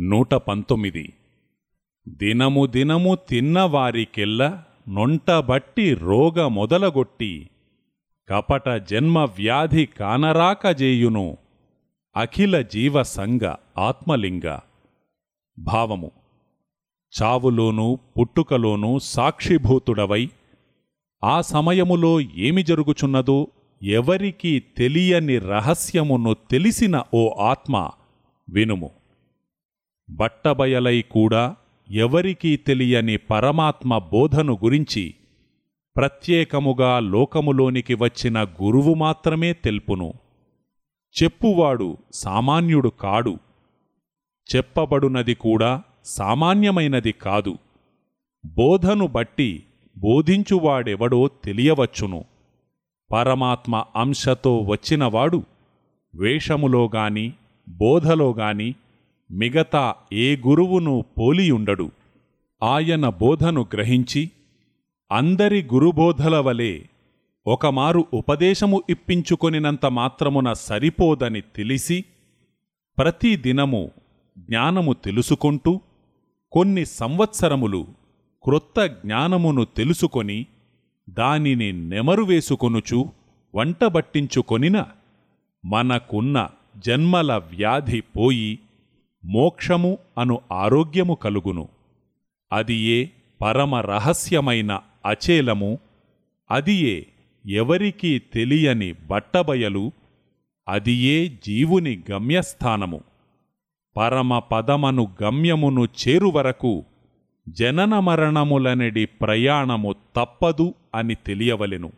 నూట పంతొమ్మిది. దినము దినము తిన్నవారికెల్ల నొంటబట్టి రోగ మొదలగొట్టి కపట జన్మ వ్యాధి కానరాకజేయును అఖిల జీవ సంగ ఆత్మలింగ. భావము. చావులోనూ పుట్టుకలోనూ సాక్షిభూతుడవై ఆ సమయములో ఏమి జరుగుచున్నదో ఎవరికీ తెలియని రహస్యమును తెలిసిన ఓ ఆత్మ వినుము. బట్టబయలై కూడా ఎవరికీ తెలియని పరమాత్మ బోధను గురించి ప్రత్యేకముగా లోకములోనికి వచ్చిన గురువు మాత్రమే తెల్పును. చెప్పువాడు సామాన్యుడు కాడు. చెప్పబడునది కూడా సామాన్యమైనది కాదు. బోధను బట్టి బోధించువాడెవడో తెలియవచ్చును. పరమాత్మ అంశతో వచ్చినవాడు వేషములోగాని బోధలోగాని మిగతా ఏ గురువును పోలియుండడు. ఆయన బోధను గ్రహించి అందరి గురుబోధల వలె ఒకమారు ఉపదేశము ఇప్పించుకొనినంత మాత్రమున సరిపోదని తెలిసి ప్రతిదినము జ్ఞానము తెలుసుకుంటూ కొన్ని సంవత్సరములు క్రొత్త జ్ఞానమును తెలుసుకొని దానిని నెమరువేసుకొనుచు వంటబట్టించుకొనిన మనకున్న జన్మల వ్యాధి పోయి మోక్షము అను ఆరోగ్యము కలుగును. అది ఏ పరమ రహస్యమైన అచేలము అదియే ఎవరికీ తెలియని బట్టబయలు అదియే జీవుని గమ్యస్థానము. పరమ పదమను గమ్యమును చేరువరకు జననమరణములనడి ప్రయాణము తప్పదు అని తెలియవలెను.